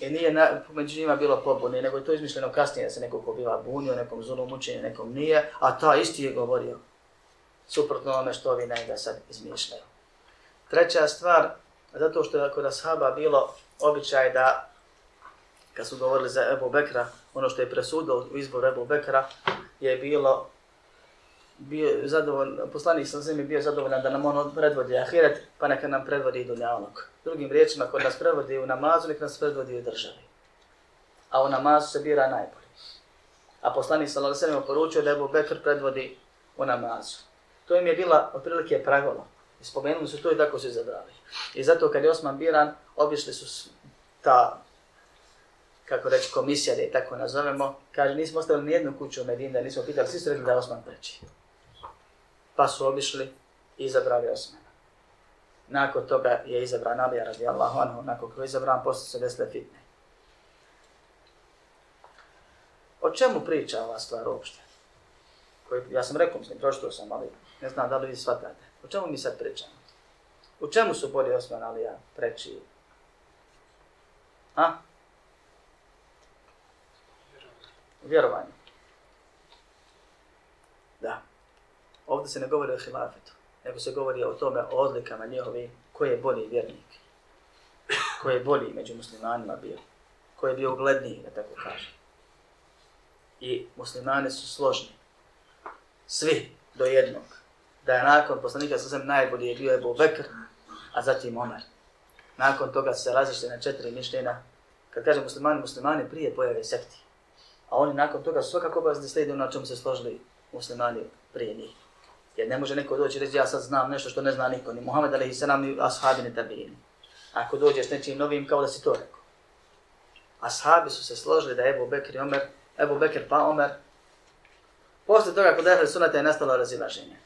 i nije na, među njima bilo pobune, nego je to izmišljeno kasnije da se neko pobiva bunio, nekom zulom učenje, nekom nije, a ta isti je govorio suprotno onome što ovi najda sad izmišljaju. Treća stvar, zato što je kod ashaba bilo običaj da kad su govorili za Ebu Bekra, ono što je presudilo u izboru Ebu Bekra, je bilo bio zadovoljan, poslanik sa zemlji bio zadovoljan da nam on predvodi ahiret, pa neka nam predvodi i dunjalog. Drugim riječima, kod nas predvodi u namazu, neka nas predvodi u državi. A u namazu se bira najbolji. A poslanik sa zemlji poručio da Ebu Bekr predvodi u namazu. To im je bila otprilike pragola. I spomenuli su to i tako su izabrali. I zato kad je Osman biran, obišli su ta kako reći, komisija, da je tako nazovemo, kaže, nismo ostavili ni jednu kuću u Medini, da nismo pitali, svi su rekli da Osman preći. Pa su obišli i izabrali Osmana. Nakon toga je izabran Alija radijallahu anhu, nakon koji je izabran, posle se desile fitne. O čemu priča ova stvar uopšte? Koji, ja sam rekao, mislim, pročito sam, ali ne znam da li vi shvatate. O čemu mi sad pričamo? U čemu su bolji Osman Alija preći? A? Vjerovanju. Da. Ovdje se ne govori o hilafetu, nego se govori o tome, o odlikama njihovi, ko je bolji vjernik, ko je bolji među muslimanima bio, ko je bio ugledniji, da tako kažem. I muslimani su složni, svi do jednog, da je nakon poslanika sasvim najbolji je bio Ebu Bekr, a zatim Omer. Nakon toga se različite na četiri mišljena. Kad kaže muslimani, muslimani prije pojave sekti. A oni nakon toga svakako obavezni slijedi ono čemu se složili muslimani prije njih. Jer ne može neko doći i reći ja sad znam nešto što ne zna niko, ni Muhammed alaihi se ni ashabi, ni tabini. Ako dođeš nečim novim, kao da si to rekao. Ashabi su se složili da Ebu Bekr i Omer, Ebu Bekr pa Omer, Posle toga kod Ehli Sunata je nastalo razilaženje.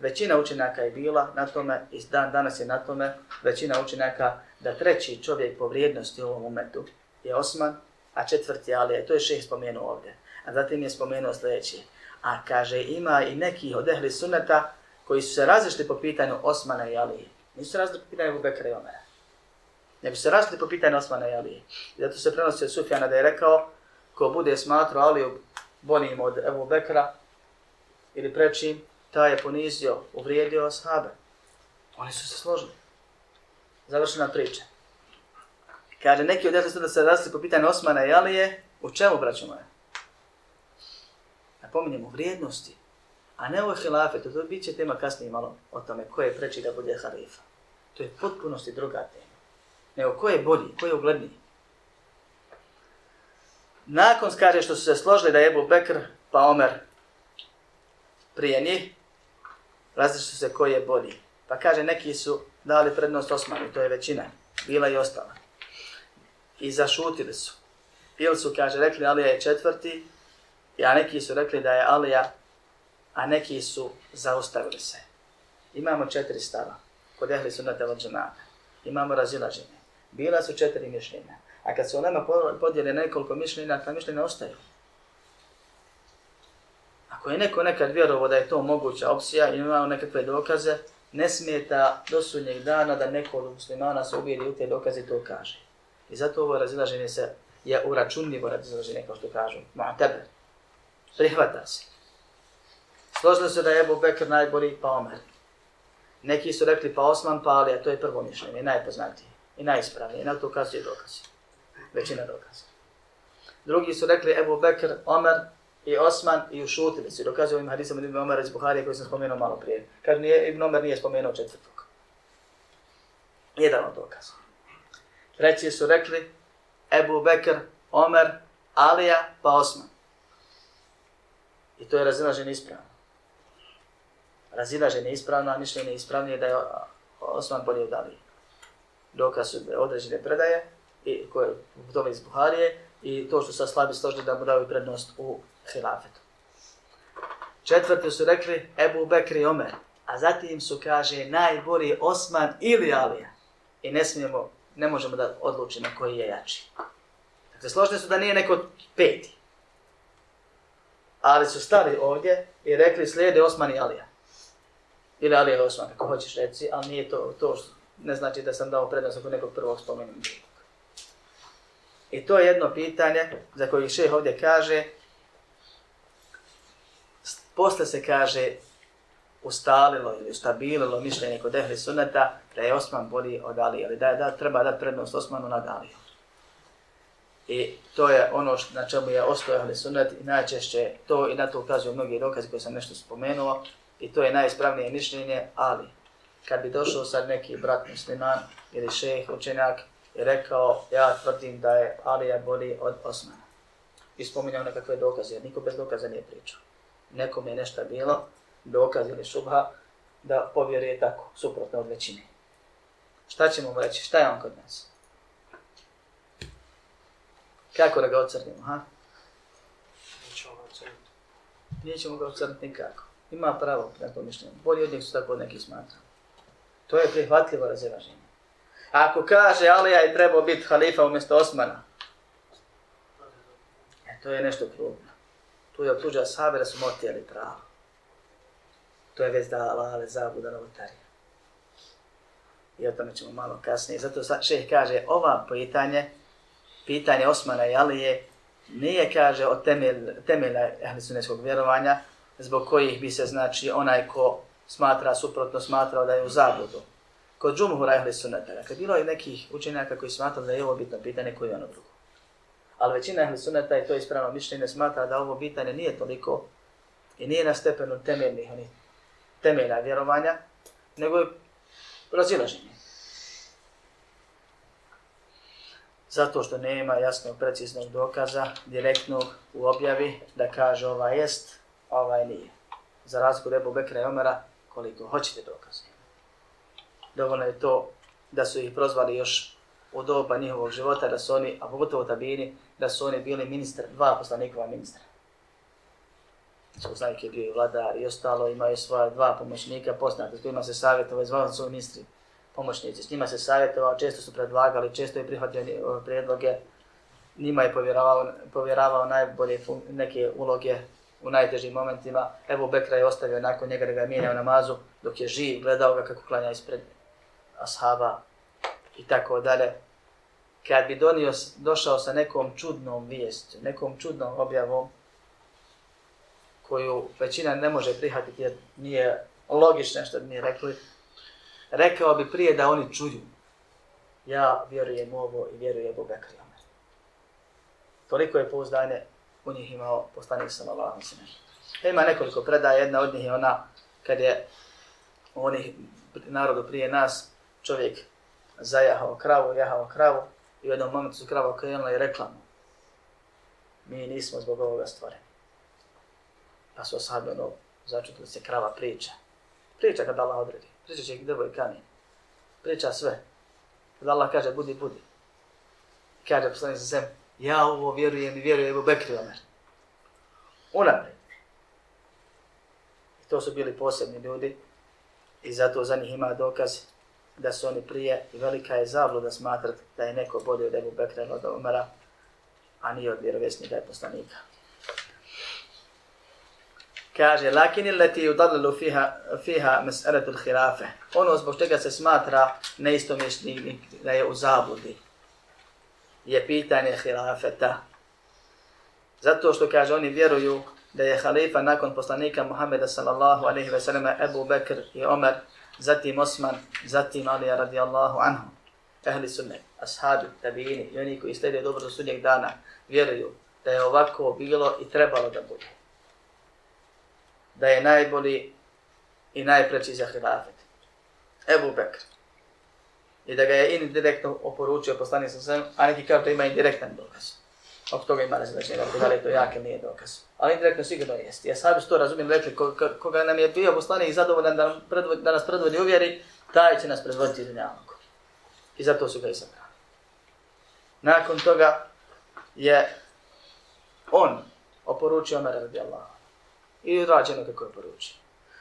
Većina učenjaka je bila na tome, i dan danas je na tome, većina učenjaka da treći čovjek po vrijednosti u ovom umetu je Osman, a četvrti Ali, e, to je šeh spomenuo ovdje. A zatim je spomenuo sljedeći. A kaže, ima i neki od Ehli Sunata koji su se razišli po pitanju Osmana i Alije. Nisu se razišli po pitanju Ebu Bekra i Omera. Nego su se razišli po pitanju Osmana i Alije. I zato se prenosi od Sufjana da je rekao, ko bude smatrao Aliju bonim od Ebu Bekra, ili prečim, ta je ponizio, uvrijedio ashabe. Oni su se složili. Završena priča. Kaže, neki od ehli da se razli po pitanju Osmana i Alije, u čemu, braćo moje? Napominjemo, vrijednosti. A ne ovo hilafet, to, bit će tema kasnije malo o tome ko je preči da bude halifa. To je potpunosti druga tema. Nego ko je bolji, ko je ugledniji. Nakon kaže što su se složili da je Ebu Bekr pa Omer prije njih, različili se ko je bolji. Pa kaže, neki su dali prednost Osmanu, to je većina, bila i ostala. I zašutili su. Ili su, kaže, rekli Alija je četvrti, a neki su rekli da je Alija, a neki su zaustavili se. Imamo četiri stava, kod ehli su na džemata. Imamo razilaženje. Bila su četiri mišljenja. A kad se u nama podijeli nekoliko mišljenja, ta mišljenja ostaju. Ako je neko nekad vjerovo da je to moguća opcija i imao nekakve dokaze, ne smeta do sudnjeg dana da neko od muslimana se ubijedi u te dokaze to kaže. I zato ovo razilaženje se je uračunljivo razilaženje, kao što kažu. Ma tebe. Prihvata se. Složili se da je Ebu Bekr najbolji pa Omer. Neki su rekli pa Osman pa Ali, a to je prvo mišljenje, najpoznatije i najispravnije. I na to ukazuje dokazi. Većina dokaza. Drugi su rekli Ebu Bekr, Omer, i Osman i ušutili su. Dokazuju ovim hadisom Ibn Omer iz Buharije koji sam spomenuo malo prije. Kaže, nije, Ibn Omer nije spomenuo četvrtog. Jedan od dokaza. Treći su rekli Ebu Bekr, Omer, Alija pa Osman. I to je razilaženje ispravno. Razilaženje ispravno, a mišljenje ispravnije da je Osman bolje od Alije. Dokaz su određene predaje i koje u tome iz Buharije i to što sa slabi složili da mu daju prednost u hilafetu. Četvrti su rekli Ebu Bekr i Omer, a zatim su, kaže, najbolji Osman ili Alija. I ne smijemo, ne možemo da odlučimo koji je jači. Dakle, složni su da nije neko peti. Ali su stali ovdje i rekli slijede Osman i Alija. Ili Alija i Osman, kako hoćeš reći, ali nije to, to što ne znači da sam dao prednost ako nekog prvog spomenem. I to je jedno pitanje za koje šeh ovdje kaže, posle se kaže ustalilo ili ustabililo mišljenje kod ehli sunneta da je Osman bolji od Ali, ali da, je, da treba dati prednost Osmanu nad Ali. I to je ono što, na čemu je ostao ehli sunnet i najčešće to i na to ukazuju mnogi dokazi koje sam nešto spomenuo i to je najispravnije mišljenje, ali kad bi došao sad neki brat musliman ili šejh, učenjak i rekao ja tvrdim da je Alija bolji od Osmana. I spominjao nekakve dokaze, jer niko bez dokaza nije pričao nekom je nešto bilo, dokaz ili šubha, da povjeruje tako, suprotno od većine. Šta ćemo mu reći? Šta je on kod nas? Kako da ga ocrnimo, ha? Nećemo ga ocrniti nikako. Ima pravo na to mišljenje. Bolji od njih su tako neki smatrali. To je prihvatljivo razilaženje. Ako kaže Alija je trebao biti halifa umjesto Osmana, e, to je nešto krupno tu je tuđa sahabe da su motijeli pravo. To je već da lale zabuda novotarija. I o tome ćemo malo kasnije. Zato šeh kaže, ova pitanje, pitanje Osmana i Alije, nije, kaže, o temel, temelja ehlisunetskog vjerovanja, zbog kojih bi se, znači, onaj ko smatra, suprotno smatrao da je u zabudu. Kod džumhura ehlisuneta, dakle, bilo je nekih učenjaka koji smatrali da je ovo bitno pitanje koji je ono drugo ali većina ehli sunneta i to ispravno mišljenje smatra da ovo pitanje nije toliko i nije na stepenu temeljnih onih temelja vjerovanja, nego je razilaženje. Zato što nema jasnog, preciznog dokaza, direktnog u objavi, da kaže ova jest, ovaj nije. Za razliku Ebu Bekra i Omera, koliko hoćete dokaze. Dovoljno je to da su ih prozvali još u doba njihovog života, da su oni, a pogotovo tabini, da su oni bili ministar, dva poslanikova ministra. Što je bio vladar i ostalo, imaju svoja dva pomoćnika poznata s kojima se savjetovao, zvali su ministri pomoćnici, s njima se savjetovao, često su predlagali, često je prihvatio predloge, njima je povjeravao, povjeravao najbolje neke uloge u najtežim momentima. Evo Bekra je ostavio nakon njega da ga je mijenjao namazu dok je živ, gledao ga kako klanja ispred ashaba i tako dalje. Kad bi donio, došao sa nekom čudnom vijestju, nekom čudnom objavom, koju većina ne može prihvatiti jer nije logično što bi mi rekli, rekao bi prije da oni čuju. Ja vjerujem u ovo i vjerujem u Bekri Omer. Toliko je pouzdanje u njih imao poslanik sa Allahom sine. Ima nekoliko predaja, jedna od njih je ona kad je u onih narodu prije nas čovjek zajahao kravu, jahao kravu i u jednom momentu su krava krenula i rekla mu mi nismo zbog ovoga stvoreni. Pa su osabi ono začutili se krava priča. Priča kad Allah odredi. Priča će drvo i kamen. Priča sve. Kad Allah kaže budi, budi. Kaže poslanik sa zem, ja ovo vjerujem i vjerujem u Bekri Omer. Unapred. I to su bili posebni ljudi i zato za njih ima dokaz da su oni prije i velika je zabluda smatrati da je neko bolji od Ebu Bekra ili od Omara, a nije od vjerovjesnika i poslanika. Kaže, lakin illeti yudallu fiha, fiha mes'eletul hirafe. Ono zbog čega se smatra neistomješnim da je u zabludi je pitanje hilafeta. Zato što kaže, oni vjeruju da je halifa nakon poslanika Muhammeda sallallahu alaihi ve selleme Ebu Bekr i Omer zatim Osman, zatim Alija radijallahu anhu, ehli sunne, ashabi, tabini i oni koji slijede dobro do sudnjeg dana, vjeruju da je ovako bilo i trebalo da bude. Da je najbolji i najpreći za hilafet. Ebu Bekr. I da ga je indirektno oporučio poslanik sa svem, a neki kao da ima indirektan dokaz. Oko toga ima različenja, da li je to jak ili nije dokaz. Ali indirektno sigurno jest. Ja sabi su to razumijem, rekli, koga nam je bio poslanik zadovoljan da, nam predvodi, da nas predvodi uvjeri, taj će nas predvoditi iz njavnog. I zato su ga izabrali. Nakon toga je on oporučio Omer radijallahu I odrađeno kako je poručio.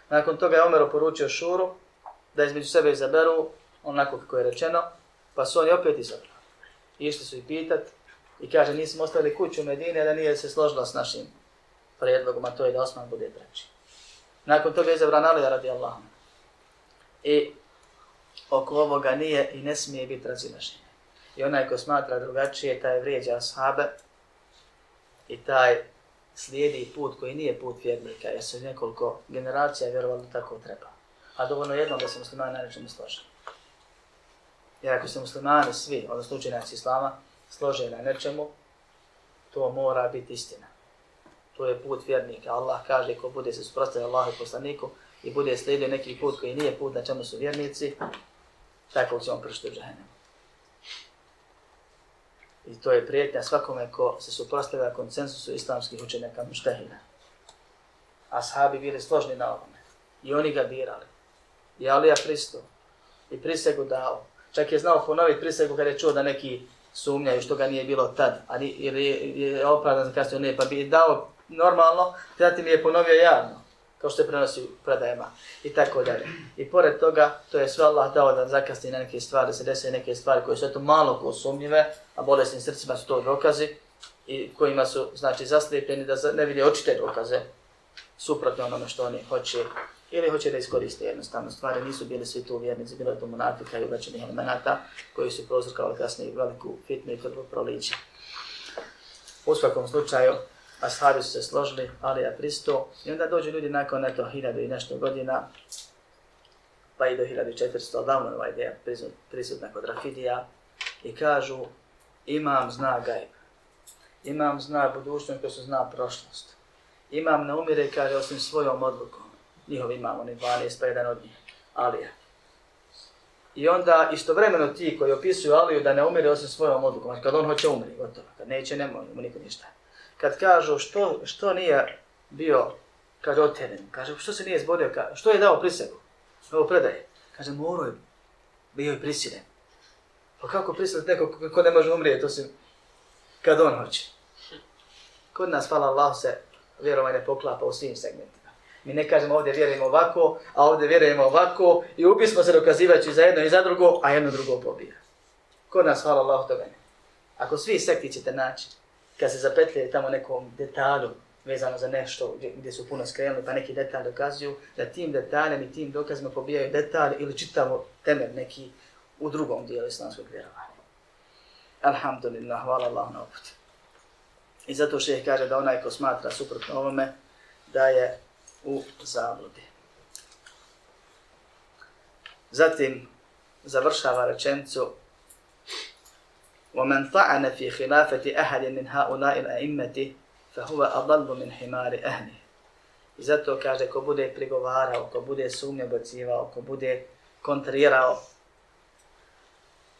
Nakon toga je Omer oporučio Šuru da između sebe izaberu onako kako je rečeno, pa su oni opet izabrali. Išli su i pitat i kaže nismo ostavili kuću u Medine da nije se složila s našim prijedlogom, a to je da Osman bude treći. Nakon toga je izabran Alija radi Allahom. I oko ovoga nije i ne smije biti razilaženje. I onaj ko smatra drugačije, taj vrijeđa ashabe i taj slijedi put koji nije put vjernika, jer su nekoliko generacija vjerovali da tako treba. A dovoljno jedno da se muslimani na nečemu slože. Jer ako se muslimani svi, odnosno učenjaci islama, slože na nečemu, to mora biti istina. To je put vjernika. Allah kaže ko bude se suprostavio Allahu poslaniku i bude slijedio neki put koji nije put na čemu su vjernici, tako će on pršiti u džahennemu. I to je prijetnja svakome ko se suprostavlja konsensusu islamskih učenjaka muštehina. Ashabi bili složni na ovome. I oni ga birali. I Alija pristo. I prisegu dao. Čak je znao ponoviti prisegu kada je čuo da neki sumnjaju što ga nije bilo tad. A ni, ili je, je opravdan za kasnije ne. Pa bi dao normalno, zatim je ponovio javno, kao što se prenosi u predajama i tako dalje. I pored toga, to je sve Allah dao da zakasni na neke stvari, da se desi neke stvari koje su eto malo ko sumnjive, a bolesnim srcima su to dokazi i kojima su znači zaslijepljeni da ne vidi očite dokaze suprotno onome što oni hoće ili hoće da iskoriste jednostavno stvari. Nisu bili svi tu vjernici, bilo je to monafika i uvečenih elemenata koji su prozrkali kasnije veliku fitnu i krvu proliče. U svakom slučaju, ashabi su se složili, ali je pristo. I onda dođu ljudi nakon eto hiljadu i nešto godina, pa i do 1400, davno ova ideja prisutna kod Rafidija, i kažu, imam zna gajb, imam zna budućnost, kao su zna prošlost. Imam na umire, kaže, osim svojom odlukom. Njihovi imam, oni 12, pa jedan od njih. Alija. I onda istovremeno ti koji opisuju Aliju da ne umire osim svojom odlukom, kad on hoće umri, gotovo, kad neće, nema mu niko ništa. Kad kažu što, što nije bio, kaže, otjeren, kaže, što se nije zbodio, kaže, što je dao prisegu, ovo predaje, kaže, morao je, bio je prisilen. Pa kako prisiliti nekog ko ne može umrijeti, osim kad on hoće. Kod nas, hvala Allah, se vjerovanje poklapa u svim segmentima. Mi ne kažemo ovdje vjerujemo ovako, a ovdje vjerujemo ovako i ubismo se dokazivajući za jedno i za drugo, a jedno drugo pobija. Kod nas, hvala Allah, toga ne. Ako svi sekti ćete naći, kad se zapetlje tamo nekom detalju vezano za nešto gdje, gdje su puno skrenuli, pa neki detalj dokazuju, da tim detaljem i tim dokazima pobijaju detalj ili čitavo temelj neki u drugom dijelu islamskog vjerovanja. Alhamdulillah, hvala Allah na uput. I zato šeheh kaže da onaj ko smatra suprotno ovome, da je u zabludi. Zatim završava rečenicu ومن طعن في خلافة أحد من هؤلاء الأئمة فهو أضل من حمار أهله. I zato kaže, ko bude prigovarao, ko bude sumnje bacivao, ko bude kontrirao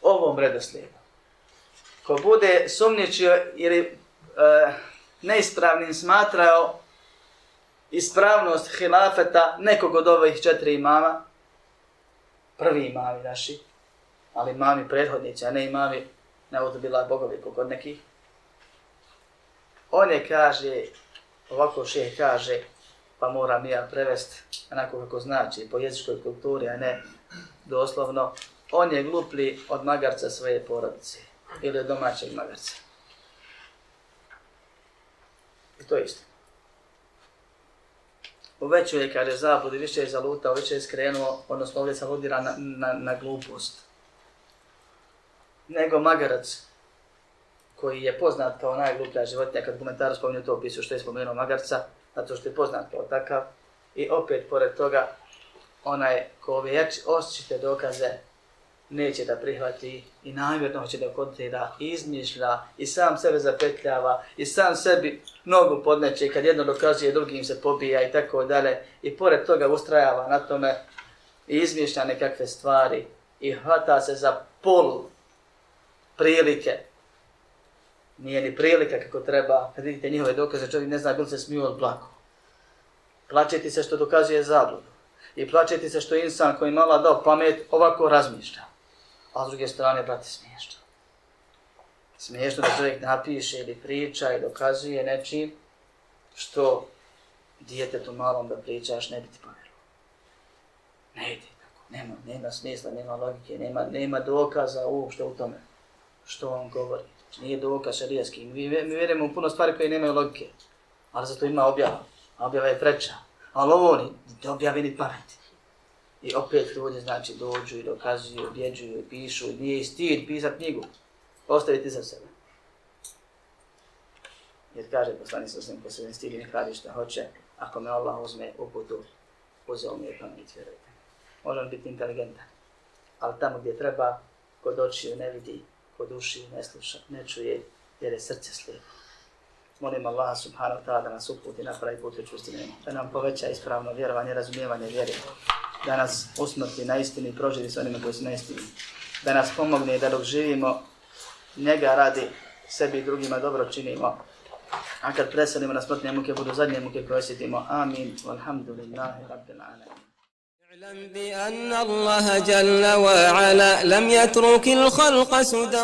ovom redoslijedu, ko bude sumnječio ili e, neispravnim smatrao ispravnost hilafeta nekog od ovih četiri imama, prvi imami naši, ali imami prethodnici, a ne imami ne ovdje bila bogovi kod nekih, on je kaže, ovako še kaže, pa moram ja prevest onako kako znači, po jezičkoj kulturi, a ne doslovno, on je glupli od magarca svoje porodice ili od domaćeg magarca. I to je isto. U većoj je, kaže, zabludi, više je zalutao, više je skrenuo, odnosno ovdje se aludira na, na, na glupost. Nego magarac, koji je poznat kao najgluplja životinja, kad komentar spominju to opisu što je spomenuo magarca, zato što je poznat kao takav. I opet, pored toga, onaj ko ove osjećite dokaze neće da prihvati i namjerno hoće da kontira, izmišlja i sam sebe zapetljava i sam sebi nogu podneće i kad jedno dokazuje drugim se pobija i tako dalje i pored toga ustrajava na tome i izmišlja nekakve stvari i hvata se za polu prilike. Nije ni prilika kako treba. Kad vidite njihove dokaze čovjek ne zna bil se smiju od blako. Plačeti se što dokazuje zabludu. I plačeti se što insan koji mala dao pamet ovako razmišlja. A s druge strane, brate, smiješno. Smiješno da čovjek napiše ili priča i dokazuje nečim što djetetu malom da pričaš ne biti povjerovao. Ne ide tako, nema, nema smisla, nema logike, nema, nema dokaza uopšte u tome što on govori. Znači, nije dokaz šarijaski. Mi, mi vjerujemo u puno stvari koje nemaju logike, ali zato ima objava. Objava je preča. Ali ovo ni, ne objave ni pameti. I opet ljudi znači dođu i dokazuju, objeđuju, pišu, nije stid pisat knjigu. Ostaviti za sebe. Jer kaže poslani sa svim posljednim se ne nek radi što hoće. Ako me Allah uzme u uzeo mi je pamet, vjerujte. Može on biti inteligentan. Ali tamo gdje treba, kod očiju ne vidi, kod uši ne sluša, ne čuje, jer je srce slijepo. Molim Allah subhanahu ta'ala da nas uputi na pravi put učustinjenja. Da nam poveća ispravno vjerovanje, razumijevanje vjere, da nas usmrti na istini i proživi s onima koji su na istini. Da nas pomogne da dok živimo, njega radi sebi i drugima dobro činimo. A kad preselimo na smrtne muke, budu zadnje muke koje osjetimo. Amin. Walhamdulillahi rabbil alamin. اعلم بأن الله جل وعلا لم يترك الخلق سدى